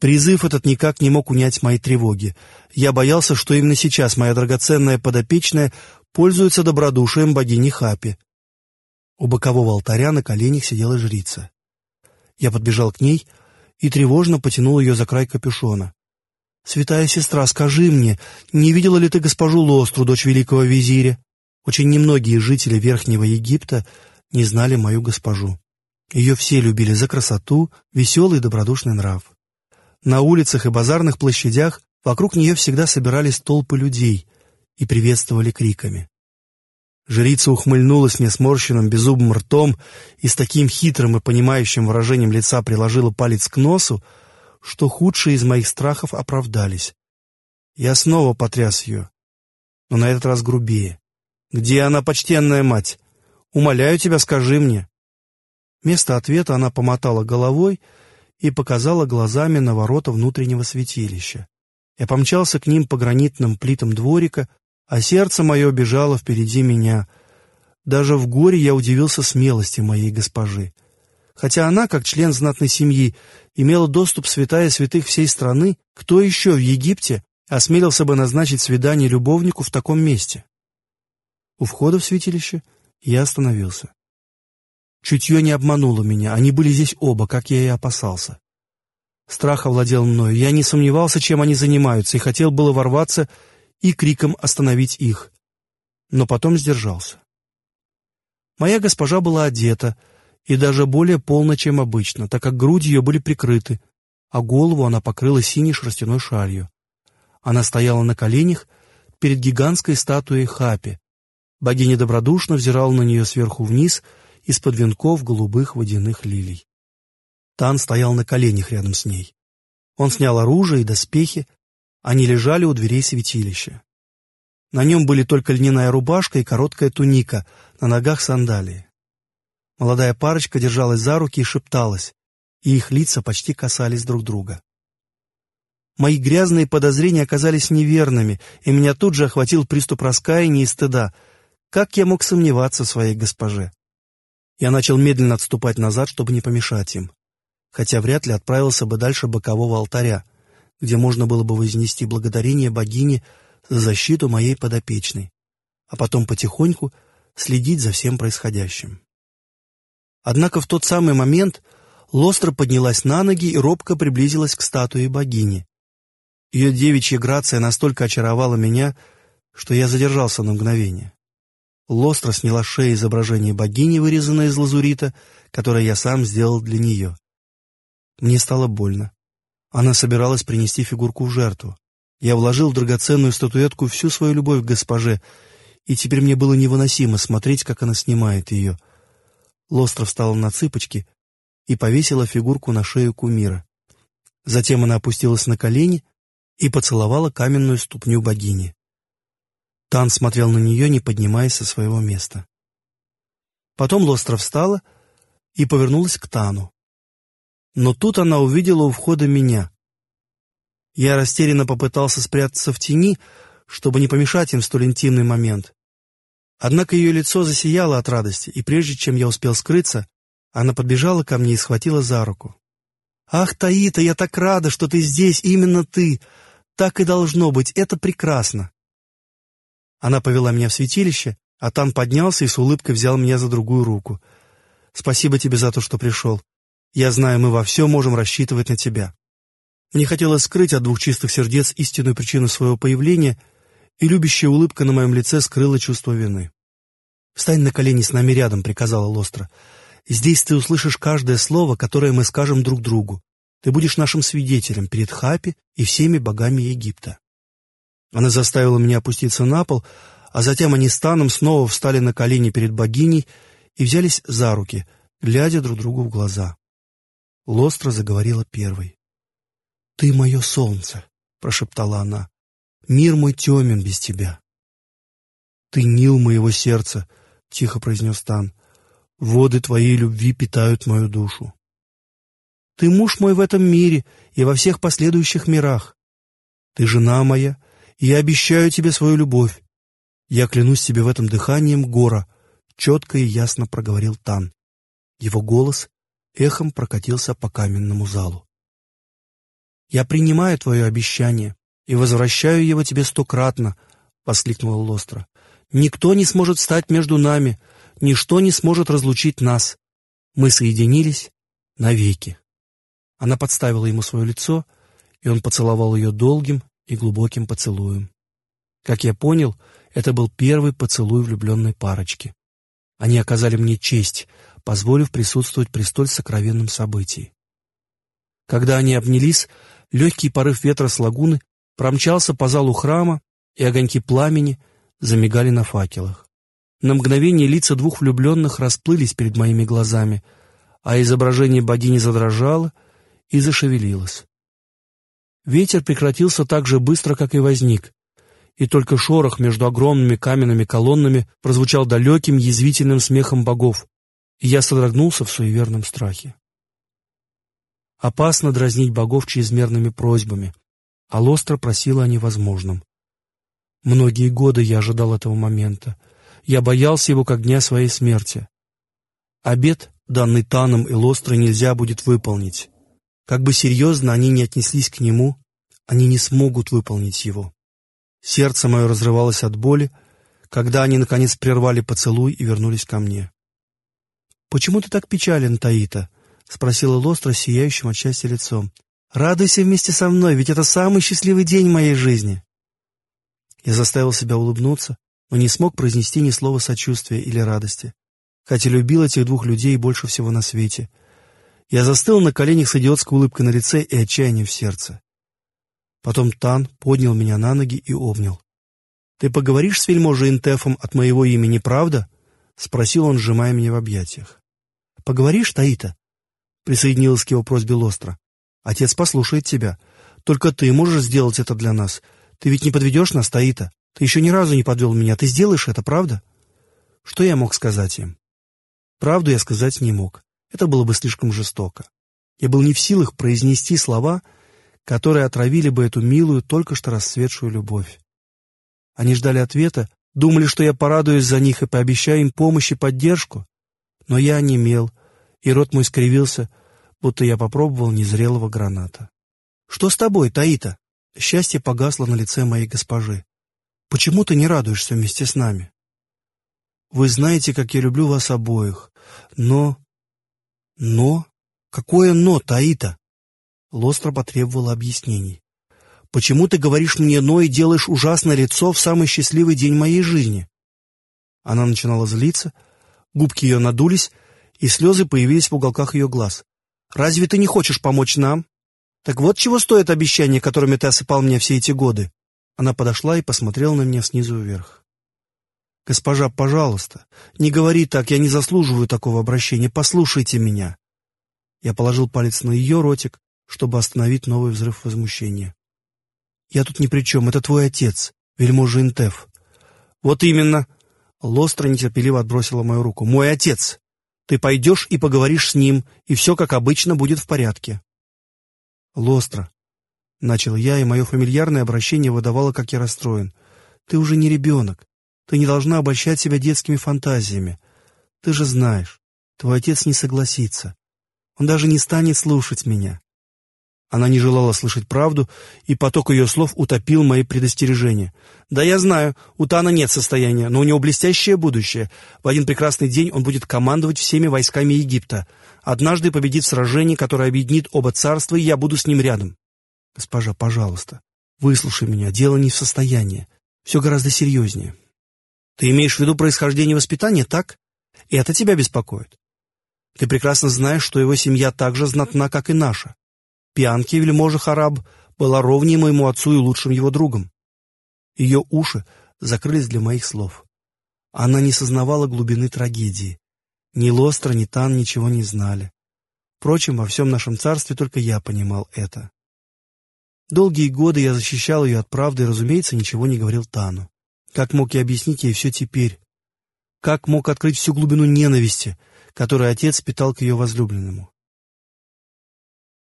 Призыв этот никак не мог унять мои тревоги. Я боялся, что именно сейчас моя драгоценная подопечная пользуется добродушием богини Хапи. У бокового алтаря на коленях сидела жрица. Я подбежал к ней и тревожно потянул ее за край капюшона. «Святая сестра, скажи мне, не видела ли ты госпожу Лостру, дочь великого визиря?» Очень немногие жители Верхнего Египта не знали мою госпожу. Ее все любили за красоту, веселый и добродушный нрав. На улицах и базарных площадях вокруг нее всегда собирались толпы людей и приветствовали криками. Жрица ухмыльнулась мне сморщенным беззубым ртом и с таким хитрым и понимающим выражением лица приложила палец к носу, что худшие из моих страхов оправдались. Я снова потряс ее, но на этот раз грубее. «Где она, почтенная мать? Умоляю тебя, скажи мне». Вместо ответа она помотала головой и показала глазами на ворота внутреннего святилища. Я помчался к ним по гранитным плитам дворика, а сердце мое бежало впереди меня. Даже в горе я удивился смелости моей госпожи. Хотя она, как член знатной семьи, имела доступ святая святых всей страны, кто еще в Египте осмелился бы назначить свидание любовнику в таком месте? У входа в святилище я остановился. Чутье не обмануло меня, они были здесь оба, как я и опасался. Страх овладел мною, я не сомневался, чем они занимаются, и хотел было ворваться и криком остановить их. Но потом сдержался. Моя госпожа была одета, и даже более полно, чем обычно, так как груди ее были прикрыты, а голову она покрыла синей шерстяной шалью. Она стояла на коленях перед гигантской статуей Хапи. Богиня добродушно взирала на нее сверху вниз из-под венков голубых водяных лилий. Тан стоял на коленях рядом с ней. Он снял оружие и доспехи, они лежали у дверей святилища. На нем были только льняная рубашка и короткая туника, на ногах сандалии. Молодая парочка держалась за руки и шепталась, и их лица почти касались друг друга. Мои грязные подозрения оказались неверными, и меня тут же охватил приступ раскаяния и стыда. Как я мог сомневаться в своей госпоже? Я начал медленно отступать назад, чтобы не помешать им, хотя вряд ли отправился бы дальше бокового алтаря — где можно было бы вознести благодарение богине за защиту моей подопечной, а потом потихоньку следить за всем происходящим. Однако в тот самый момент Лостра поднялась на ноги и робко приблизилась к статуе богини. Ее девичья грация настолько очаровала меня, что я задержался на мгновение. Лостра сняла с шеи изображение богини, вырезанное из лазурита, которое я сам сделал для нее. Мне стало больно. Она собиралась принести фигурку в жертву. Я вложил в драгоценную статуэтку всю свою любовь к госпоже, и теперь мне было невыносимо смотреть, как она снимает ее. Лостров встала на цыпочки и повесила фигурку на шею кумира. Затем она опустилась на колени и поцеловала каменную ступню богини. Тан смотрел на нее, не поднимаясь со своего места. Потом Лостров встала и повернулась к Тану. Но тут она увидела у входа меня. Я растерянно попытался спрятаться в тени, чтобы не помешать им в столь интимный момент. Однако ее лицо засияло от радости, и прежде чем я успел скрыться, она подбежала ко мне и схватила за руку. «Ах, Таита, я так рада, что ты здесь, именно ты! Так и должно быть, это прекрасно!» Она повела меня в святилище, а там поднялся и с улыбкой взял меня за другую руку. «Спасибо тебе за то, что пришел. Я знаю, мы во всем можем рассчитывать на тебя. Мне хотелось скрыть от двух чистых сердец истинную причину своего появления, и любящая улыбка на моем лице скрыла чувство вины. «Встань на колени с нами рядом», — приказала Лостра. «Здесь ты услышишь каждое слово, которое мы скажем друг другу. Ты будешь нашим свидетелем перед Хапи и всеми богами Египта». Она заставила меня опуститься на пол, а затем они с Таном снова встали на колени перед богиней и взялись за руки, глядя друг другу в глаза. Лостра заговорила первой. «Ты мое солнце», — прошептала она. «Мир мой темен без тебя». «Ты Нил моего сердца», — тихо произнес Тан. «Воды твоей любви питают мою душу». «Ты муж мой в этом мире и во всех последующих мирах. Ты жена моя, и я обещаю тебе свою любовь. Я клянусь тебе в этом дыханием гора», — четко и ясно проговорил Тан. Его голос эхом прокатился по каменному залу. «Я принимаю твое обещание и возвращаю его тебе стократно», — воскликнула Лостра. «Никто не сможет стать между нами, ничто не сможет разлучить нас. Мы соединились навеки». Она подставила ему свое лицо, и он поцеловал ее долгим и глубоким поцелуем. Как я понял, это был первый поцелуй влюбленной парочки. Они оказали мне честь, позволив присутствовать при столь сокровенном событии. Когда они обнялись, легкий порыв ветра с лагуны промчался по залу храма, и огоньки пламени замигали на факелах. На мгновение лица двух влюбленных расплылись перед моими глазами, а изображение богини задрожало и зашевелилось. Ветер прекратился так же быстро, как и возник, и только шорох между огромными каменными колоннами прозвучал далеким язвительным смехом богов, и я содрогнулся в суеверном страхе. Опасно дразнить богов чрезмерными просьбами, а Лостра просила о невозможном. Многие годы я ожидал этого момента. Я боялся его как дня своей смерти. Обед, данный Таном и Лострой, нельзя будет выполнить. Как бы серьезно они ни отнеслись к нему, они не смогут выполнить его. Сердце мое разрывалось от боли, когда они, наконец, прервали поцелуй и вернулись ко мне. «Почему ты так печален, Таита?» — спросила Лостра сияющим от счастья лицом. «Радуйся вместе со мной, ведь это самый счастливый день моей жизни!» Я заставил себя улыбнуться, но не смог произнести ни слова сочувствия или радости, хотя любил этих двух людей больше всего на свете. Я застыл на коленях с идиотской улыбкой на лице и отчаянием в сердце. Потом Тан поднял меня на ноги и обнял. «Ты поговоришь с вельможей Интефом от моего имени, правда?» — спросил он, сжимая меня в объятиях. «Поговоришь, Таита?» — присоединилась к его просьбе Лостра. «Отец послушает тебя. Только ты можешь сделать это для нас. Ты ведь не подведешь нас, Таита. Ты еще ни разу не подвел меня. Ты сделаешь это, правда?» Что я мог сказать им? Правду я сказать не мог. Это было бы слишком жестоко. Я был не в силах произнести слова, которые отравили бы эту милую, только что расцветшую любовь. Они ждали ответа, думали, что я порадуюсь за них и пообещаю им помощь и поддержку. Но я онемел, и рот мой скривился, будто я попробовал незрелого граната. «Что с тобой, Таита?» Счастье погасло на лице моей госпожи. «Почему ты не радуешься вместе с нами?» «Вы знаете, как я люблю вас обоих, но...» «Но? Какое «но», Таита?» Лостро потребовала объяснений. «Почему ты говоришь мне «но» и делаешь ужасное лицо в самый счастливый день моей жизни?» Она начинала злиться, губки ее надулись, и слезы появились в уголках ее глаз. «Разве ты не хочешь помочь нам? Так вот чего стоит обещание, которыми ты осыпал меня все эти годы?» Она подошла и посмотрела на меня снизу вверх. «Госпожа, пожалуйста, не говори так, я не заслуживаю такого обращения, послушайте меня». Я положил палец на ее ротик, чтобы остановить новый взрыв возмущения. «Я тут ни при чем, это твой отец, вельможа Интеф». «Вот именно!» Лостро нетерпеливо отбросила мою руку. «Мой отец! Ты пойдешь и поговоришь с ним, и все, как обычно, будет в порядке». «Лостро!» — начал я, и мое фамильярное обращение выдавало, как я расстроен. «Ты уже не ребенок. Ты не должна обольщать себя детскими фантазиями. Ты же знаешь, твой отец не согласится. Он даже не станет слушать меня. Она не желала слышать правду, и поток ее слов утопил мои предостережения. «Да я знаю, у Тана нет состояния, но у него блестящее будущее. В один прекрасный день он будет командовать всеми войсками Египта. Однажды победит в сражении, которое объединит оба царства, и я буду с ним рядом». «Госпожа, пожалуйста, выслушай меня, дело не в состоянии. Все гораздо серьезнее». «Ты имеешь в виду происхождение воспитания, так? И это тебя беспокоит? Ты прекрасно знаешь, что его семья так же знатна, как и наша. Пьянки вельможа Хараб была ровнее моему отцу и лучшим его другом. Ее уши закрылись для моих слов. Она не сознавала глубины трагедии. Ни Лостра, ни Тан ничего не знали. Впрочем, во всем нашем царстве только я понимал это. Долгие годы я защищал ее от правды и, разумеется, ничего не говорил Тану. Как мог я объяснить ей все теперь? Как мог открыть всю глубину ненависти, которую отец питал к ее возлюбленному?